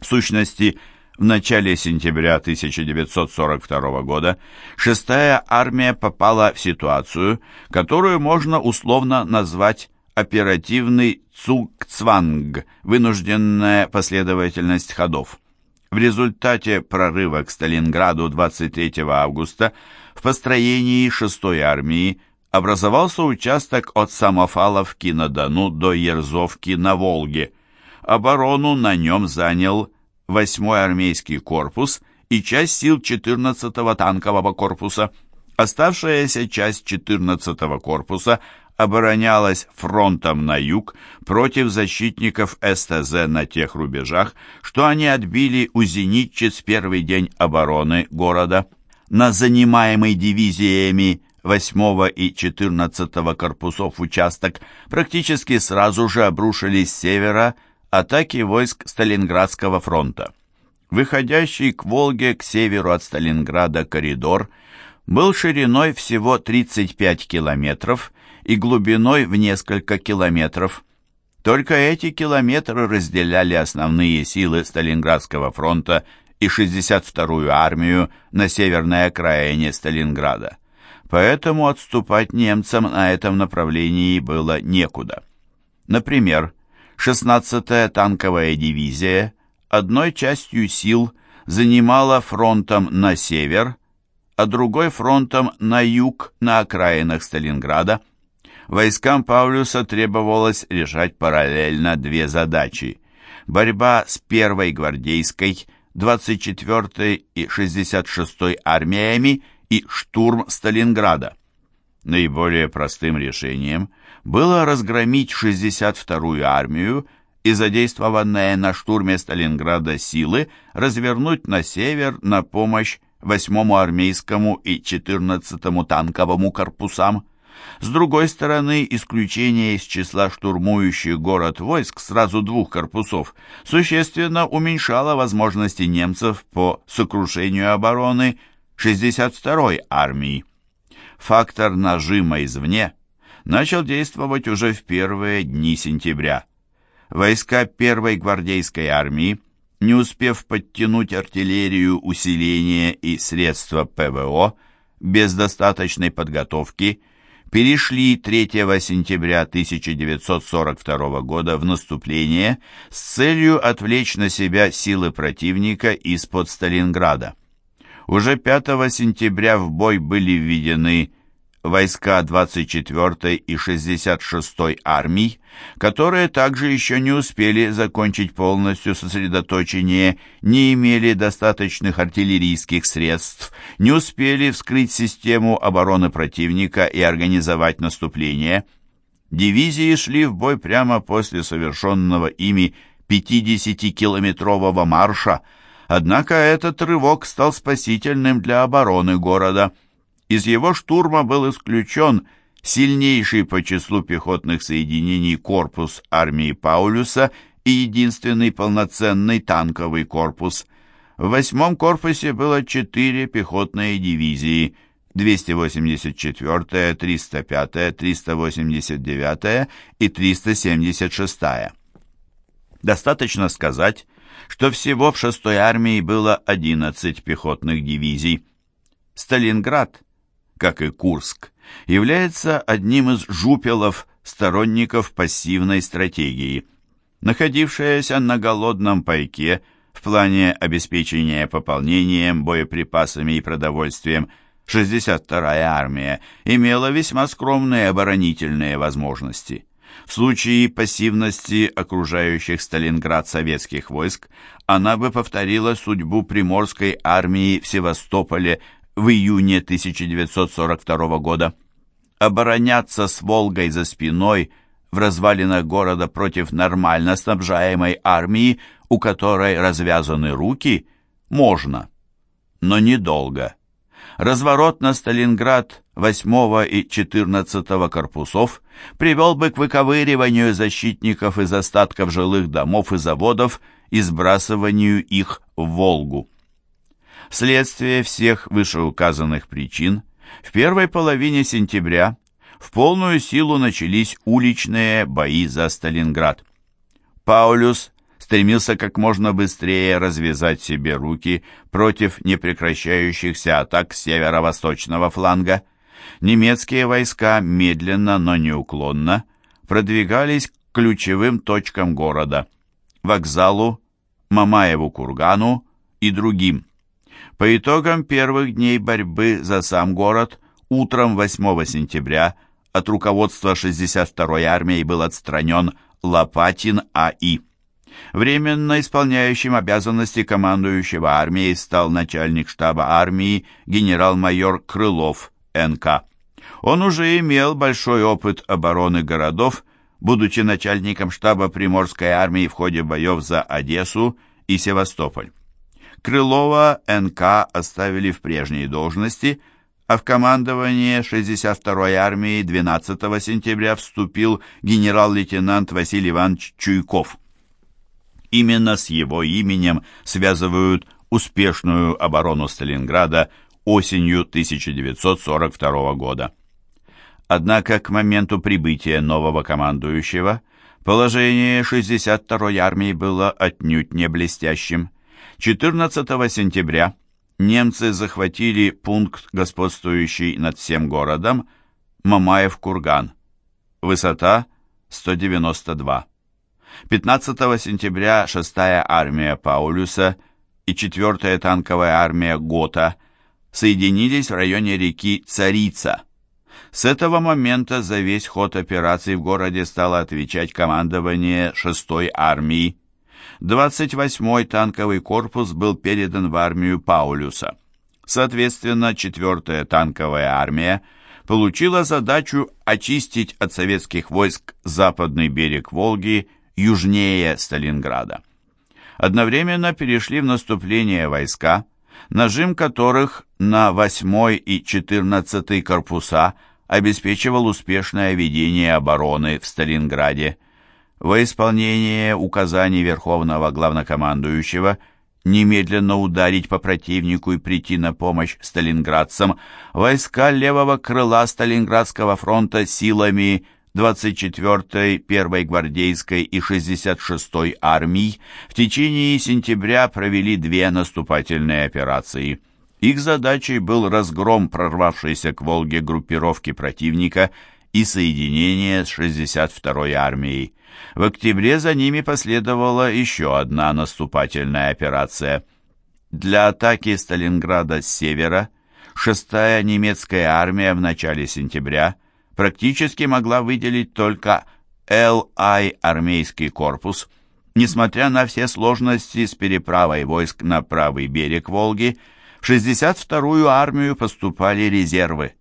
В сущности, в начале сентября 1942 года шестая армия попала в ситуацию, которую можно условно назвать оперативный цугцванг, вынужденная последовательность ходов. В результате прорыва к Сталинграду 23 августа в построении 6-й армии образовался участок от Самофаловки на Дону до Ерзовки на Волге. Оборону на нем занял 8-й армейский корпус и часть сил 14-го танкового корпуса. Оставшаяся часть 14-го корпуса оборонялась фронтом на юг против защитников СТЗ на тех рубежах, что они отбили у зенитчиц первый день обороны города. На занимаемый дивизиями 8 и 14 корпусов участок практически сразу же обрушились с севера атаки войск Сталинградского фронта. Выходящий к Волге к северу от Сталинграда коридор был шириной всего 35 километров и глубиной в несколько километров. Только эти километры разделяли основные силы Сталинградского фронта и 62-ю армию на северной окраине Сталинграда. Поэтому отступать немцам на этом направлении было некуда. Например, 16-я танковая дивизия одной частью сил занимала фронтом на север, а другой фронтом на юг на окраинах Сталинграда. Войскам Паулюса требовалось решать параллельно две задачи. Борьба с первой гвардейской, 24-й и 66-й армиями и штурм Сталинграда. Наиболее простым решением было разгромить 62-ю армию и задействованные на штурме Сталинграда силы развернуть на север на помощь 8-му армейскому и 14-му танковому корпусам. С другой стороны, исключение из числа штурмующих город войск сразу двух корпусов существенно уменьшало возможности немцев по сокрушению обороны 62-й армии. Фактор нажима извне начал действовать уже в первые дни сентября. Войска первой гвардейской армии, не успев подтянуть артиллерию, усиление и средства ПВО, без достаточной подготовки, перешли 3 сентября 1942 года в наступление с целью отвлечь на себя силы противника из-под Сталинграда. Уже 5 сентября в бой были введены войска 24-й и 66-й армий, которые также еще не успели закончить полностью сосредоточение, не имели достаточных артиллерийских средств, не успели вскрыть систему обороны противника и организовать наступление. Дивизии шли в бой прямо после совершенного ими 50-километрового марша, Однако этот рывок стал спасительным для обороны города. Из его штурма был исключен сильнейший по числу пехотных соединений корпус армии Паулюса и единственный полноценный танковый корпус. В восьмом корпусе было четыре пехотные дивизии – 284-я, 305-я, 389-я и 376-я. Достаточно сказать, что всего в 6-й армии было 11 пехотных дивизий. Сталинград, как и Курск, является одним из жупелов сторонников пассивной стратегии. Находившаяся на голодном пайке в плане обеспечения пополнением, боеприпасами и продовольствием 62-я армия имела весьма скромные оборонительные возможности. В случае пассивности окружающих Сталинград советских войск она бы повторила судьбу Приморской армии в Севастополе в июне 1942 года. Обороняться с Волгой за спиной в развалинах города против нормально снабжаемой армии, у которой развязаны руки, можно, но недолго. Разворот на Сталинград 8 и 14 корпусов привел бы к выковыриванию защитников из остатков жилых домов и заводов и сбрасыванию их в Волгу. Вследствие всех вышеуказанных причин, в первой половине сентября в полную силу начались уличные бои за Сталинград. Паулюс стремился как можно быстрее развязать себе руки против непрекращающихся атак северо-восточного фланга. Немецкие войска медленно, но неуклонно продвигались к ключевым точкам города – вокзалу, Мамаеву кургану и другим. По итогам первых дней борьбы за сам город утром 8 сентября от руководства 62-й армии был отстранен Лопатин А.И. Временно исполняющим обязанности командующего армией стал начальник штаба армии генерал-майор Крылов Н.К. Он уже имел большой опыт обороны городов, будучи начальником штаба Приморской армии в ходе боев за Одессу и Севастополь. Крылова НК оставили в прежней должности, а в командование 62-й армии 12 сентября вступил генерал-лейтенант Василий Иванович Чуйков. Именно с его именем связывают успешную оборону Сталинграда осенью 1942 года. Однако к моменту прибытия нового командующего положение 62-й армии было отнюдь не блестящим. 14 сентября немцы захватили пункт, господствующий над всем городом, Мамаев-Курган. Высота 192. 15 сентября 6-я армия Паулюса и 4-я танковая армия Гота соединились в районе реки Царица. С этого момента за весь ход операций в городе стало отвечать командование 6-й армии. 28-й танковый корпус был передан в армию Паулюса. Соответственно, 4-я танковая армия получила задачу очистить от советских войск западный берег Волги южнее Сталинграда. Одновременно перешли в наступление войска, нажим которых на 8 и 14 корпуса обеспечивал успешное ведение обороны в Сталинграде. Во исполнение указаний Верховного Главнокомандующего немедленно ударить по противнику и прийти на помощь сталинградцам, войска левого крыла Сталинградского фронта силами 24-й, 1-й гвардейской и 66-й армий в течение сентября провели две наступательные операции. Их задачей был разгром прорвавшейся к Волге группировки противника и соединение с 62-й армией. В октябре за ними последовала еще одна наступательная операция. Для атаки Сталинграда с севера 6-я немецкая армия в начале сентября – практически могла выделить только Л.I. армейский корпус. Несмотря на все сложности с переправой войск на правый берег Волги, в 62-ю армию поступали резервы.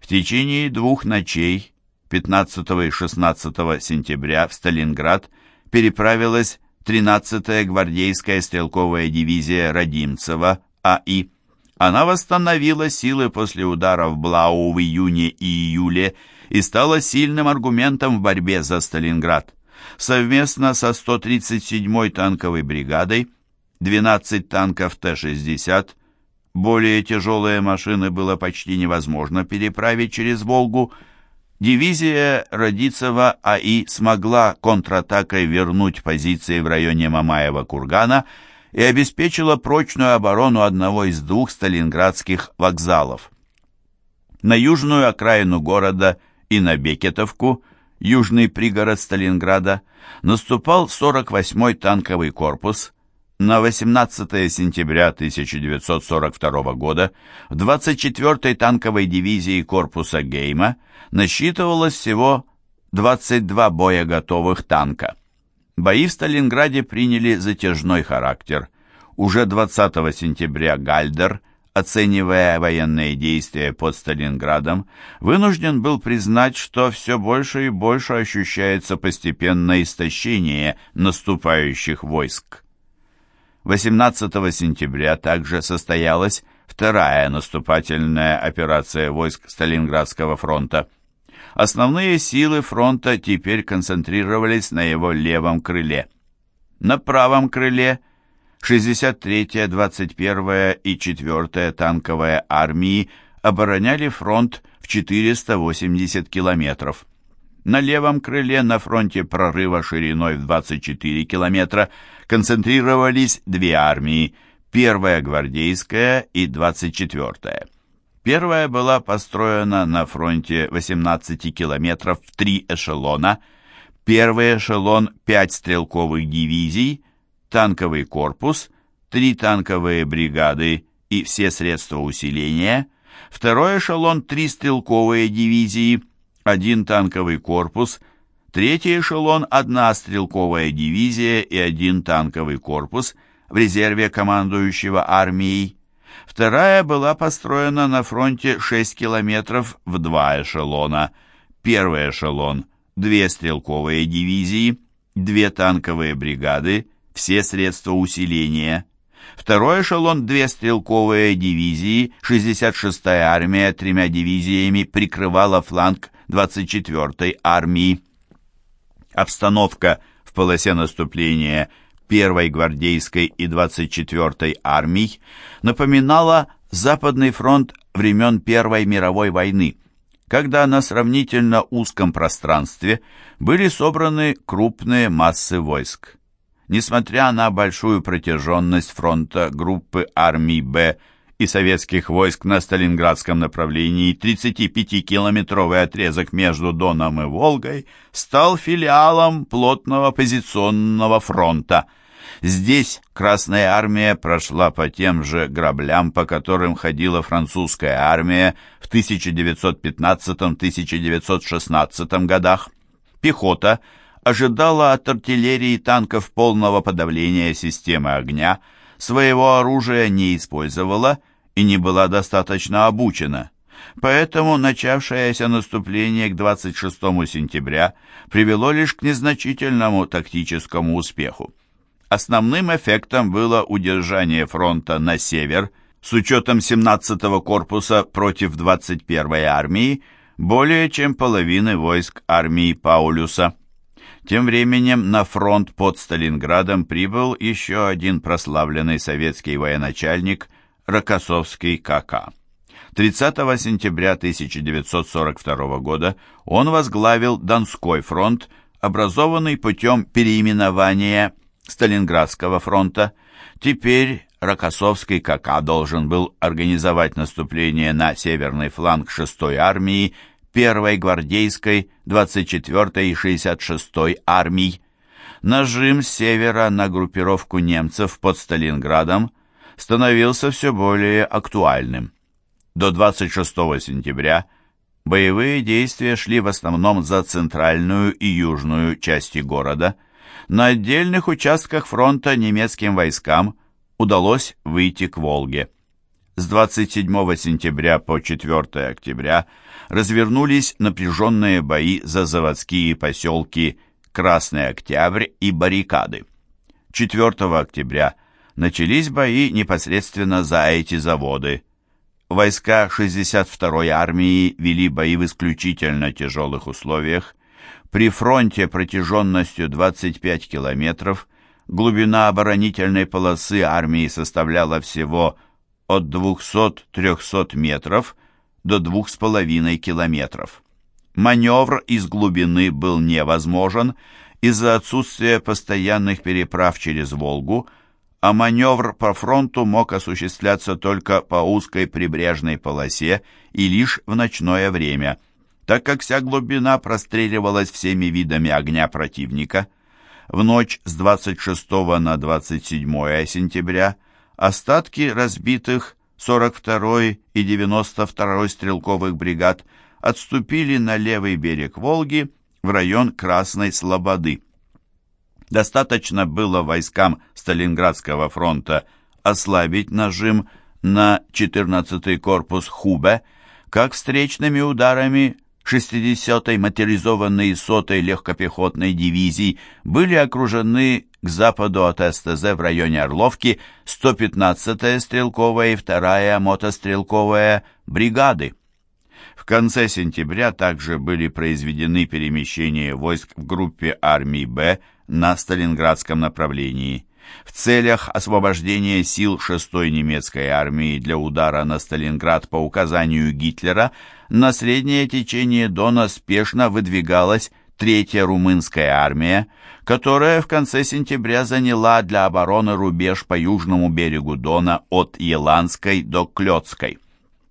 В течение двух ночей, 15 и 16 сентября, в Сталинград переправилась 13-я гвардейская стрелковая дивизия Родимцева А.И. Она восстановила силы после удара в Блау в июне и июле и стала сильным аргументом в борьбе за Сталинград. Совместно со 137-й танковой бригадой 12 танков Т-60, более тяжелые машины было почти невозможно переправить через Волгу, дивизия Родицева АИ смогла контратакой вернуть позиции в районе Мамаева-Кургана и обеспечила прочную оборону одного из двух сталинградских вокзалов. На южную окраину города – и на Бекетовку, южный пригород Сталинграда, наступал 48-й танковый корпус. На 18 сентября 1942 года в 24-й танковой дивизии корпуса Гейма насчитывалось всего 22 боеготовых танка. Бои в Сталинграде приняли затяжной характер. Уже 20 сентября Гальдер оценивая военные действия под Сталинградом, вынужден был признать, что все больше и больше ощущается постепенное истощение наступающих войск. 18 сентября также состоялась вторая наступательная операция войск Сталинградского фронта. Основные силы фронта теперь концентрировались на его левом крыле. На правом крыле – 63-я, 21-я и 4-я танковая армии обороняли фронт в 480 километров. На левом крыле на фронте прорыва шириной в 24 километра концентрировались две армии, первая гвардейская и 24-я. Первая была построена на фронте 18 километров в три эшелона. Первый эшелон – 5 стрелковых дивизий, танковый корпус, три танковые бригады и все средства усиления. Второй эшелон – три стрелковые дивизии, один танковый корпус, третий эшелон – одна стрелковая дивизия и один танковый корпус в резерве командующего армией. Вторая была построена на фронте 6 километров в два эшелона. Первый эшелон – две стрелковые дивизии, две танковые бригады, все средства усиления. Второй эшелон – две стрелковые дивизии, 66-я армия тремя дивизиями прикрывала фланг 24-й армии. Обстановка в полосе наступления 1-й гвардейской и 24-й армий напоминала Западный фронт времен Первой мировой войны, когда на сравнительно узком пространстве были собраны крупные массы войск. Несмотря на большую протяженность фронта группы армий «Б» и советских войск на Сталинградском направлении 35-километровый отрезок между Доном и Волгой стал филиалом плотного позиционного фронта. Здесь Красная армия прошла по тем же граблям, по которым ходила французская армия в 1915-1916 годах. Пехота ожидала от артиллерии танков полного подавления системы огня, своего оружия не использовала – и не была достаточно обучена. Поэтому начавшееся наступление к 26 сентября привело лишь к незначительному тактическому успеху. Основным эффектом было удержание фронта на север с учетом 17-го корпуса против 21-й армии более чем половины войск армии Паулюса. Тем временем на фронт под Сталинградом прибыл еще один прославленный советский военачальник – Рокоссовский КК. 30 сентября 1942 года он возглавил Донской фронт, образованный путем переименования Сталинградского фронта. Теперь Рокоссовский КК должен был организовать наступление на северный фланг 6-й армии, 1-й гвардейской, 24-й и 66-й армий. Нажим с севера на группировку немцев под Сталинградом становился все более актуальным. До 26 сентября боевые действия шли в основном за центральную и южную части города. На отдельных участках фронта немецким войскам удалось выйти к Волге. С 27 сентября по 4 октября развернулись напряженные бои за заводские поселки Красный Октябрь и Баррикады. 4 октября начались бои непосредственно за эти заводы. Войска 62-й армии вели бои в исключительно тяжелых условиях. При фронте протяженностью 25 километров глубина оборонительной полосы армии составляла всего от 200-300 метров до 2,5 километров. Маневр из глубины был невозможен из-за отсутствия постоянных переправ через Волгу, а маневр по фронту мог осуществляться только по узкой прибрежной полосе и лишь в ночное время, так как вся глубина простреливалась всеми видами огня противника. В ночь с 26 на 27 сентября остатки разбитых 42 и 92 стрелковых бригад отступили на левый берег Волги в район Красной Слободы. Достаточно было войскам Сталинградского фронта ослабить нажим на 14-й корпус Хубе, как встречными ударами 60-й моторизованной и 100-й легкопехотной дивизий были окружены к западу от СТЗ в районе Орловки 115-я стрелковая и 2-я мотострелковая бригады. В конце сентября также были произведены перемещения войск в группе армий «Б» на Сталинградском направлении. В целях освобождения сил 6-й немецкой армии для удара на Сталинград по указанию Гитлера на среднее течение Дона спешно выдвигалась Третья румынская армия, которая в конце сентября заняла для обороны рубеж по южному берегу Дона от Еланской до Клёцкой.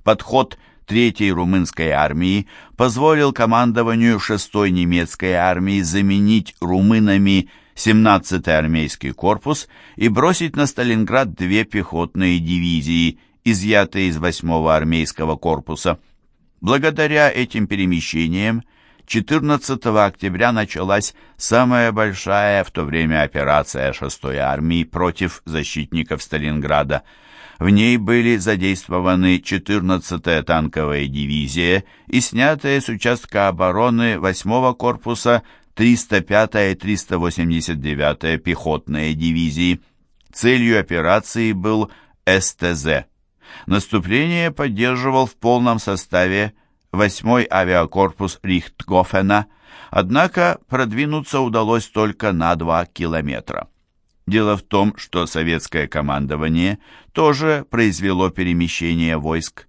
Подход Третьей румынской армии позволил командованию 6-й немецкой армии заменить румынами 17-й армейский корпус и бросить на Сталинград две пехотные дивизии, изъятые из 8-го армейского корпуса. Благодаря этим перемещениям 14 октября началась самая большая в то время операция 6-й армии против защитников Сталинграда. В ней были задействованы 14-я танковая дивизия и снятые с участка обороны 8-го корпуса 305-я и 389-я пехотные дивизии. Целью операции был СТЗ. Наступление поддерживал в полном составе 8-й авиакорпус Рихтгофена, однако продвинуться удалось только на 2 километра. Дело в том, что советское командование тоже произвело перемещение войск.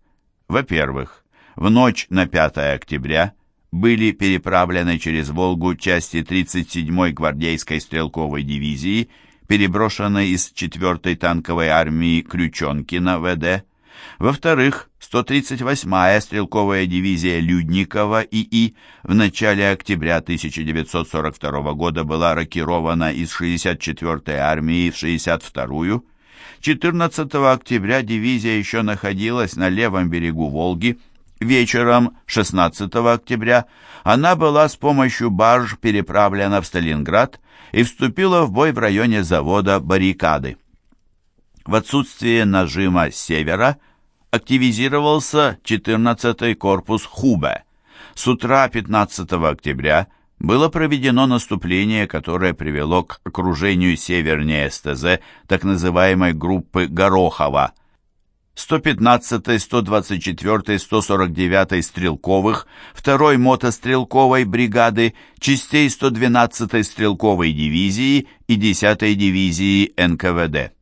Во-первых, в ночь на 5 октября были переправлены через Волгу части 37-й гвардейской стрелковой дивизии, переброшенной из 4-й танковой армии Крючонкина ВД, во-вторых, 138-я стрелковая дивизия Людникова ИИ в начале октября 1942 года была рокирована из 64-й армии в 62-ю. 14 октября дивизия еще находилась на левом берегу Волги. Вечером 16 октября она была с помощью барж переправлена в Сталинград и вступила в бой в районе завода «Баррикады». В отсутствие нажима с севера – активизировался 14-й корпус Хубе. С утра 15 октября было проведено наступление, которое привело к окружению севернее СТЗ так называемой группы Горохова. 115-й, 124-й, 149-й стрелковых, 2-й мотострелковой бригады, частей 112-й стрелковой дивизии и 10-й дивизии НКВД.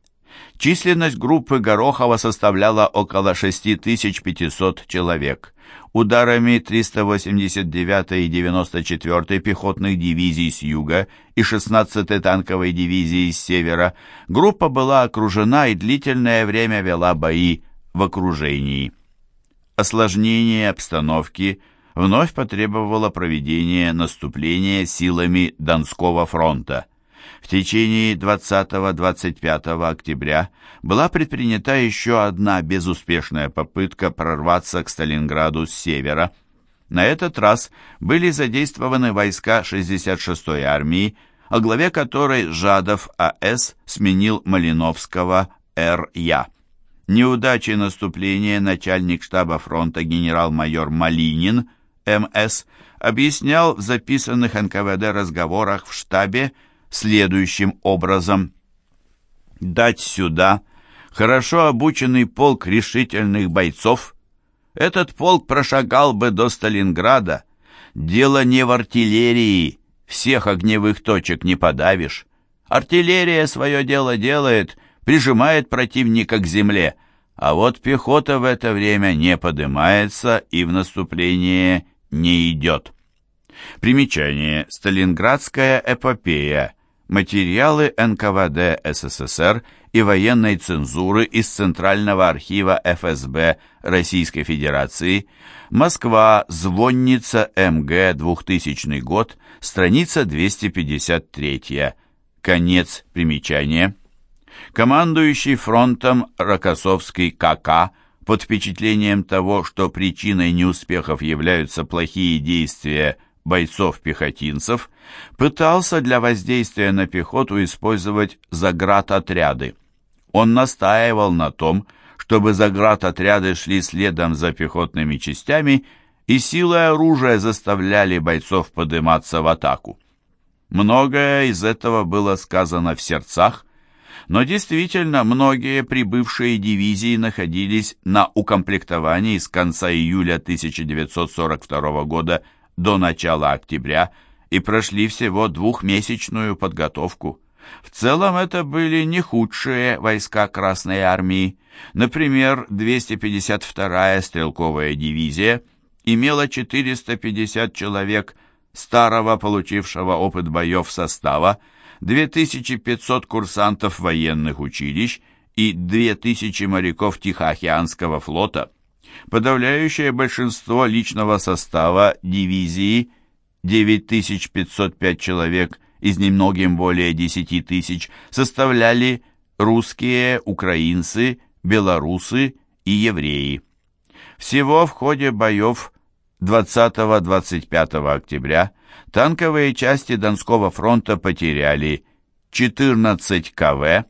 Численность группы Горохова составляла около 6500 человек. Ударами 389-й и 94-й пехотных дивизий с юга и 16-й танковой дивизии с севера группа была окружена и длительное время вела бои в окружении. Осложнение обстановки вновь потребовало проведения наступления силами Донского фронта. В течение 20-25 октября была предпринята еще одна безуспешная попытка прорваться к Сталинграду с севера. На этот раз были задействованы войска 66-й армии, о главе которой Жадов А.С. сменил Малиновского Р.Я. Неудачей наступления начальник штаба фронта генерал-майор Малинин М.С. объяснял в записанных НКВД разговорах в штабе следующим образом. Дать сюда хорошо обученный полк решительных бойцов. Этот полк прошагал бы до Сталинграда. Дело не в артиллерии, всех огневых точек не подавишь. Артиллерия свое дело делает, прижимает противника к земле, а вот пехота в это время не поднимается и в наступление не идет. Примечание. Сталинградская эпопея. Материалы НКВД СССР и военной цензуры из Центрального архива ФСБ Российской Федерации. Москва. Звонница МГ. 2000 год. Страница 253. Конец примечания. Командующий фронтом Рокоссовский КК под впечатлением того, что причиной неуспехов являются плохие действия бойцов-пехотинцев, пытался для воздействия на пехоту использовать заградотряды. Он настаивал на том, чтобы заградотряды шли следом за пехотными частями и силой оружия заставляли бойцов подниматься в атаку. Многое из этого было сказано в сердцах, но действительно многие прибывшие дивизии находились на укомплектовании с конца июля 1942 года до начала октября и прошли всего двухмесячную подготовку. В целом это были не худшие войска Красной Армии. Например, 252-я стрелковая дивизия имела 450 человек старого, получившего опыт боев состава, 2500 курсантов военных училищ и 2000 моряков Тихоокеанского флота. Подавляющее большинство личного состава дивизии 9505 человек из немногим более 10 тысяч составляли русские, украинцы, белорусы и евреи. Всего в ходе боев 20-25 октября танковые части Донского фронта потеряли 14 КВ,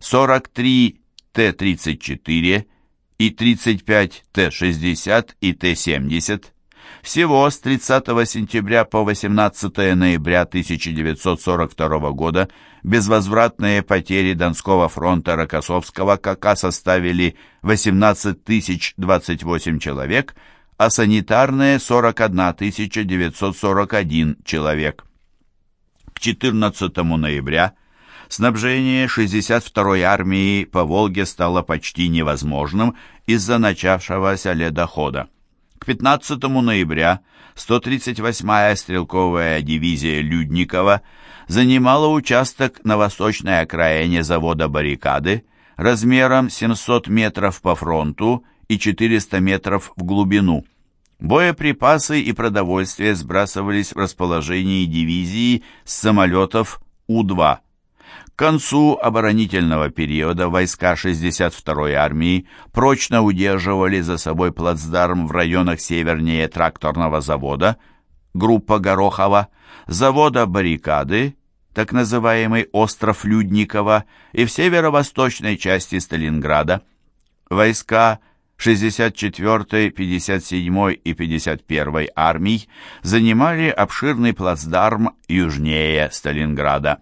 43 Т-34 и 35 Т-60 и Т-70. Всего с 30 сентября по 18 ноября 1942 года безвозвратные потери Донского фронта Рокоссовского КК составили 18 028 человек, а санитарные 41 941 человек. К 14 ноября снабжение 62-й армии по Волге стало почти невозможным из-за начавшегося ледохода. К 15 ноября 138-я стрелковая дивизия Людникова занимала участок на восточной окраине завода «Баррикады» размером 700 метров по фронту и 400 метров в глубину. Боеприпасы и продовольствие сбрасывались в расположении дивизии с самолетов У-2. К концу оборонительного периода войска 62-й армии прочно удерживали за собой плацдарм в районах севернее тракторного завода, группа Горохова, завода «Баррикады», так называемый остров Людникова, и в северо-восточной части Сталинграда. Войска 64-й, 57-й и 51-й армий занимали обширный плацдарм южнее Сталинграда.